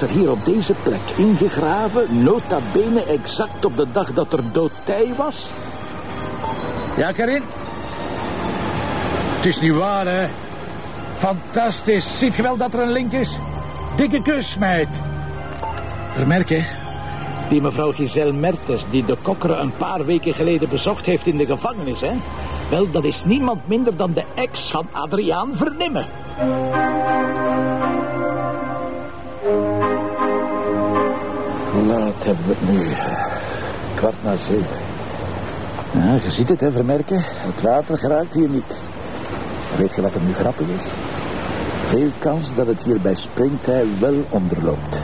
was er hier op deze plek ingegraven, nota bene exact op de dag dat er doodtij was. Ja, Karin? Het is niet waar, hè? Fantastisch. Ziet je wel dat er een link is? Dikke kus, meid. Vermerk, hè? Die mevrouw Giselle Mertes, die de kokkeren een paar weken geleden bezocht heeft in de gevangenis, hè? Wel, dat is niemand minder dan de ex van Adriaan Vernimmen. Hebben we het nu? Kwart na zeven. Ja, je ziet het, hè, vermerken. Het water geraakt hier niet. Weet je wat er nu grappig is? Veel kans dat het hier bij springtij wel onderloopt.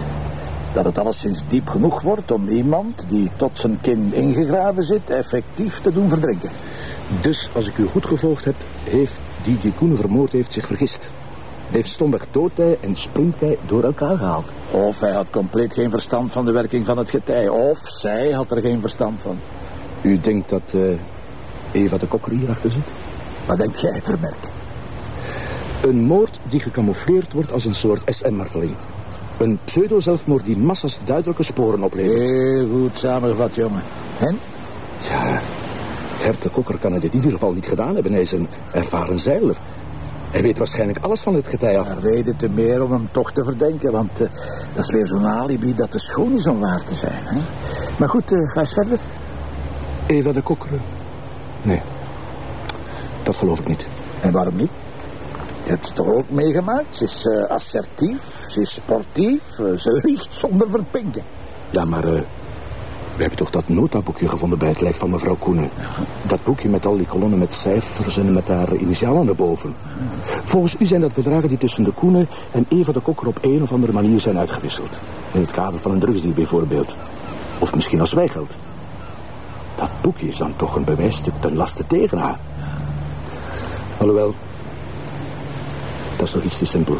Dat het alleszins diep genoeg wordt om iemand die tot zijn kin ingegraven zit... effectief te doen verdrinken. Dus, als ik u goed gevolgd heb, heeft die die Koenen vermoord heeft zich vergist. Hij heeft stomweg doodtij en springtij door elkaar gehaald. Of hij had compleet geen verstand van de werking van het getij. Of zij had er geen verstand van. U denkt dat eh, Eva de Kokker hierachter zit? Wat denkt jij, vermerken? Een moord die gecamoufleerd wordt als een soort SM-marteling. Een pseudo-zelfmoord die massas duidelijke sporen oplevert. Heel goed samengevat, jongen. En? Ja, Gert de Kokker kan het in ieder geval niet gedaan hebben. Hij is een ervaren zeiler. Hij weet waarschijnlijk alles van het getij af. Reden te meer om hem toch te verdenken, want uh, dat is weer zo'n alibi dat te schoon is om waar te zijn. Hè? Maar goed, uh, ga eens verder. Eva de Kokker? Nee, dat geloof ik niet. En waarom niet? Je hebt het toch ook meegemaakt? Ze is uh, assertief, ze is sportief, ze liegt zonder verpinken. Ja, maar we hebben toch dat notaboekje gevonden bij het lijk van mevrouw Koenen. Dat boekje met al die kolonnen met cijfers en met haar initialen erboven. Volgens u zijn dat bedragen die tussen de Koenen en Eva de Kokker op een of andere manier zijn uitgewisseld. In het kader van een drugsdeal bijvoorbeeld. Of misschien als zwijgeld. Dat boekje is dan toch een bewijsstuk ten laste tegen haar. Alhoewel, dat is toch iets te simpel.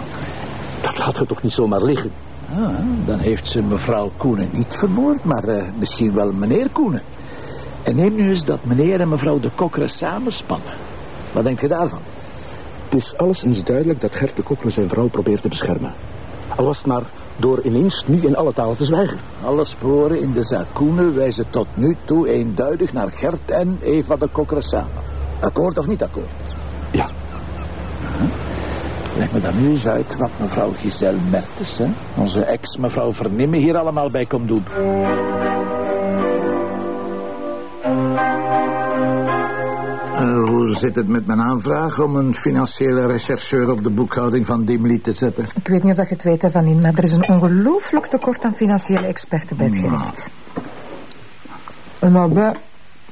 Dat laat er toch niet zomaar liggen. Ah, dan heeft ze mevrouw Koenen niet vermoord, maar uh, misschien wel meneer Koenen. En neem nu eens dat meneer en mevrouw de Kokkeren samenspannen. Wat denkt je daarvan? Het is alleszins duidelijk dat Gert de Kokkeren zijn vrouw probeert te beschermen. Al was het maar door ineens nu in alle talen te zwijgen. Alle sporen in de zaak Koenen wijzen tot nu toe eenduidig naar Gert en Eva de Kokkeren samen. Akkoord of niet akkoord? Leg me dan nu eens uit wat mevrouw Giselle Mertens, hè, onze ex-mevrouw Vernimmen, hier allemaal bij komt doen. Uh, hoe zit het met mijn aanvraag om een financiële rechercheur op de boekhouding van Dimli te zetten? Ik weet niet of je het weet, Van in, maar er is een ongelooflijk tekort aan financiële experten bij het gerecht. En daarbij,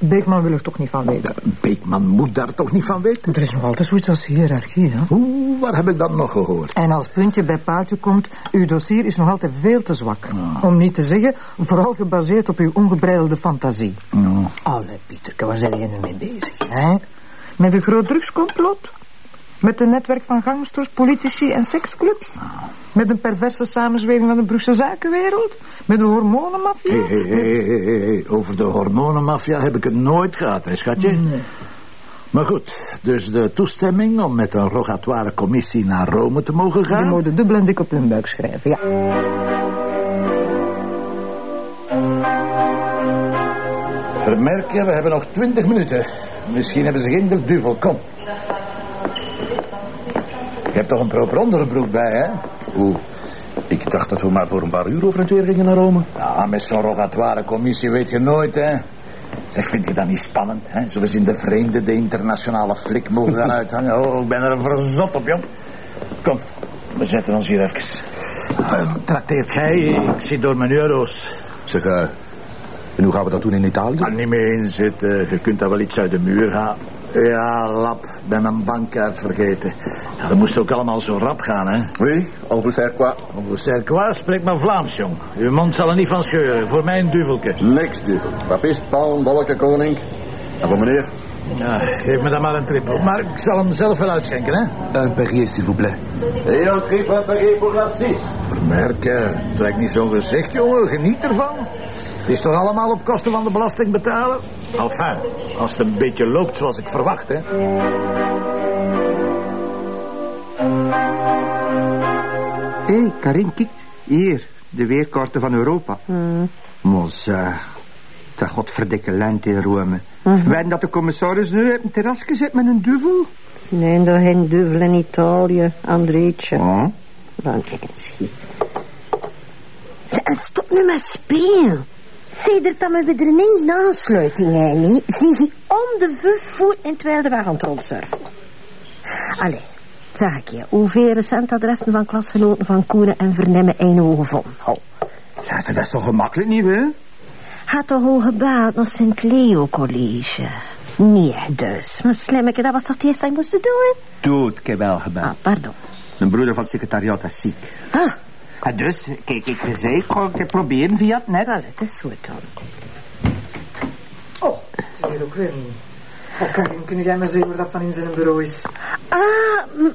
Beekman wil er toch niet van weten. Beekman moet daar toch niet van weten? Er is nog altijd zoiets als hiërarchie, hè? Oeh, waar heb ik dat nog gehoord? En als puntje bij paaltje komt, uw dossier is nog altijd veel te zwak. Oh. Om niet te zeggen, vooral gebaseerd op uw ongebreidelde fantasie. Oh. Allee, Pieterke, waar zijn je nu mee bezig, hè? Met een groot drugscomplot? Met een netwerk van gangsters, politici en seksclubs? Met een perverse samenzwering van de Brugse zakenwereld? Met de hormonenmafia? Hey, hey, hey, Over de hormonenmafia heb ik het nooit gehad, hè, schatje? Nee. Maar goed, dus de toestemming om met een rogatoire commissie naar Rome te mogen gaan? Die moeten dubbel en dik op hun buik schrijven, ja. Vermerken, we hebben nog twintig minuten. Misschien hebben ze geen der duvel. Kom. Je hebt toch een proper onderbroek bij, hè? Oeh, ik dacht dat we maar voor een paar uur over en weer gingen naar Rome. Ja, met zo'n rogatoire commissie weet je nooit, hè? Zeg, vind je dat niet spannend, hè? Zullen ze in de vreemde de internationale flik mogen gaan uithangen? Oh, ik ben er verzot op, jong. Kom, we zetten ons hier even. Uh, trakteert jij? Ik zit door mijn euro's. Zeg, uh, en hoe gaan we dat doen in Italië? Kan niet meer inzitten. Je kunt daar wel iets uit de muur halen. Ja, lap. Ben mijn bankkaart vergeten. Ja, dat moest ook allemaal zo rap gaan, hè? Oui, on vous sert quoi? On vous sert quoi? Spreek maar Vlaams, jong. Uw mond zal er niet van scheuren. Voor mij een duvelke. Niks duvel. Papist, palm, bolleke, koning. En voor meneer? Ja, geef me dan maar een trippel. Maar ik zal hem zelf wel uitschenken, hè? Un Perrier, s'il vous plaît. Et un triple Perrier pour la six. Vermerken. Trek niet zo'n gezicht, jongen. Geniet ervan. Het is toch allemaal op kosten van de belastingbetaler? Enfin, als het een beetje loopt zoals ik verwacht, hè. Hé, hey, Karin, kijk. Hier, De weerkaarten van Europa. Hmm. Maar zeg, dat godverdikke lente in Rome. Weet dat de commissaris nu op een terras gezet met een duvel? Nee, daar geen duvel in Italië, Andreetje. Oh. Dan eens hier. Stop nu met spelen. Sedert dat we er niet aansluiting hebben, niet, zie je om de vijf voet in terwijl de wagen aan het rondsurfen. Allee, zeg ik je, hoeveel recent adressen van klasgenoten van Koenen en Vernemen een gevonden? Oh. Ja, dat is toch gemakkelijk niet, hè? Had de hoge baat naar Sint Leo College. Nee, dus. Maar slimmeke, dat was toch het eerste dat je moest doen? Dood, ik heb wel Ah, gebeld. pardon. Een broeder van het secretariaat is ziek. Ah, En dus, kijk, ik zei, ik ga het proberen via het net. wel, het is goed dan. Oh, het is hier ook weer niet. Oh, Karin, kun jij me zeggen waar dat van in zijn bureau is? Ah,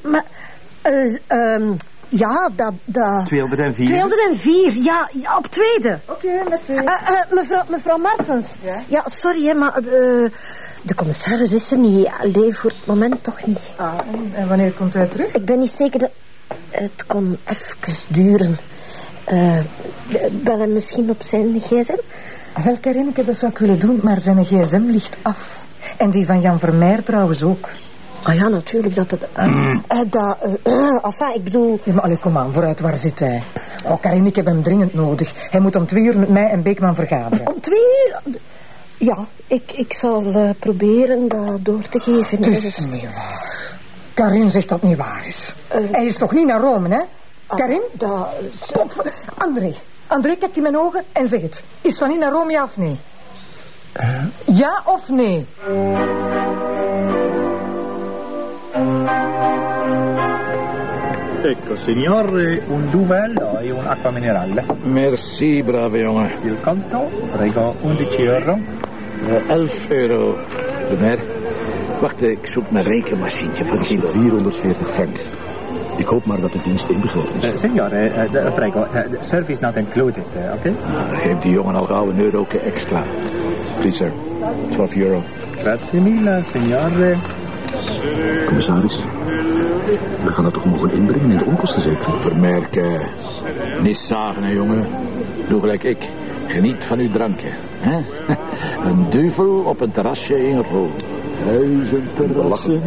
maar... eh, ehm, ja, dat... dat 204. 204, ja, ja, op tweede. Oké, merci. Eh, eh, mevrouw, mevrouw Martens. Ja? sorry, hè, maar de, de commissaris is er niet. Alleen voor het moment toch niet. Ah, en, en wanneer komt hij terug? Ik ben niet zeker dat... Het kon even duren. Eh bellen misschien op zijn gsm? Wel, Karin, ik heb dat zou ik willen doen, maar zijn gsm ligt af. En die van Jan Vermeer trouwens ook. Ah ja, natuurlijk dat het... eh, dat... enfin, ik bedoel... Ja, maar allee, kom aan, vooruit, waar zit hij? Oh, Karin, ik heb hem dringend nodig. Hij moet om twee uur met mij en Beekman vergaderen. Om twee uur... Ja, ik, ik zal proberen dat door te geven. Het is niet waar. Karin zegt dat het niet waar is. hij is toch niet naar Rome, hè? Karin? Dat... Stop. André. André, kijk in mijn ogen en zeg het. Is Van in naar Rome, ja of nee? Ja of nee? Ecco, signore, un duvello e un'acqua minerale. Merci, brave jongen. Il conto, prego, 11 euro. Eh, 11 euro. Vermeer. Wacht, ik zoek mijn rekenmachientje van Guido. 440 frank. Ik hoop maar dat de dienst inbegrepen is. Eh, signore, eh, de- prego, the service not included, oké? Ah, geef die jongen al gauw een euro extra. Please, sir. 12 euro. Grazie mille, signore. Commissaris, we gaan dat toch mogen inbrengen in de onkosten, zeker? Vermerken. Niet zagen, hè, jongen. Doe gelijk ik. Geniet van uw drankje. Hè? Een duvel op een terrasje in Rome. Huizen, terrassen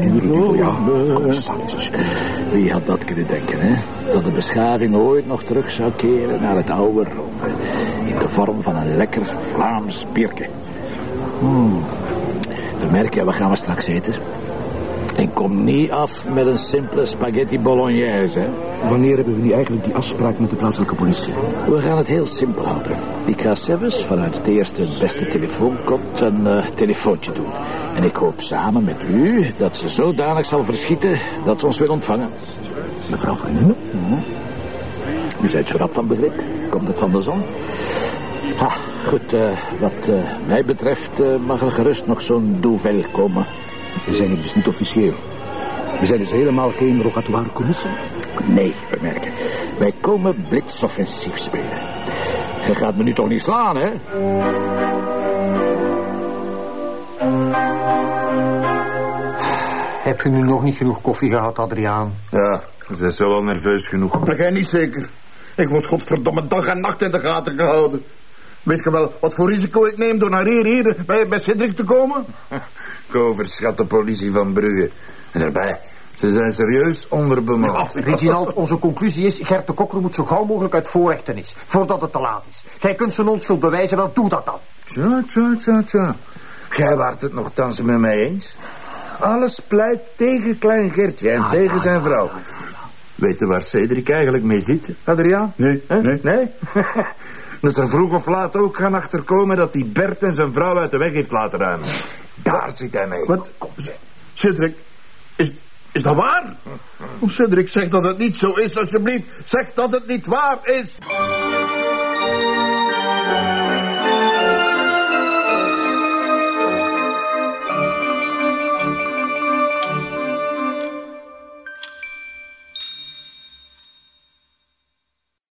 ja. Rome. Commissaris, alsjeblieft. Wie had dat kunnen denken, hè? Dat de beschaving ooit nog terug zou keren naar het oude Rome. In de vorm van een lekker Vlaams bierke. Hmm. Vermerken, wat gaan we straks eten? En kom niet af met een simpele spaghetti bolognese, hè? Wanneer hebben we nu eigenlijk die afspraak met de plaatselijke politie? We gaan het heel simpel houden. Ik ga zelfs vanuit het eerste het beste telefoonkot een eh, telefoontje doen. En ik hoop samen met u dat ze zodanig zal verschieten dat ze ons wil ontvangen. Mevrouw Vernemen? U zijt zo rap van begrip. Komt het van de zon? Ha, goed, eh, wat eh, mij betreft mag er gerust nog zo'n douvel komen. We zijn hier dus niet officieel. We zijn dus helemaal geen rogatoire commissie. Nee, vermerken. Wij komen blitsoffensief spelen. Hij gaat me nu toch niet slaan, hè? Heb je nu nog niet genoeg koffie gehad, Adriaan? Ja, ze is wel nerveus genoeg. Maar jij niet zeker. Ik word godverdomme dag en nacht in de gaten gehouden. Weet je wel wat voor risico ik neem door naar hier, hier bij, bij Cedric te komen? Ik overschat de politie van Brugge. En daarbij, ze zijn serieus onderbemand. Reginald, onze conclusie is... Gert de Kokker moet zo gauw mogelijk uit voorrechtenis. Voordat het te laat is. Jij kunt zijn onschuld bewijzen, wel doe dat dan. Tja, tja, tja, tja. Jij waart het nogthans met mij eens. Alles pleit tegen klein Gertje en tegen zijn vrouw. Weet je waar Cedric eigenlijk mee zit, Adriaan? Nee, Hè? nee. Nee? dus er vroeg of laat ook gaan achterkomen dat die Bert en zijn vrouw uit de weg heeft laten ruimen. Daar zit hij mee. Wat? Cedric, is, dat waar? Oh, Cedric, zeg dat het niet zo is, alsjeblieft. Zeg dat het niet waar is.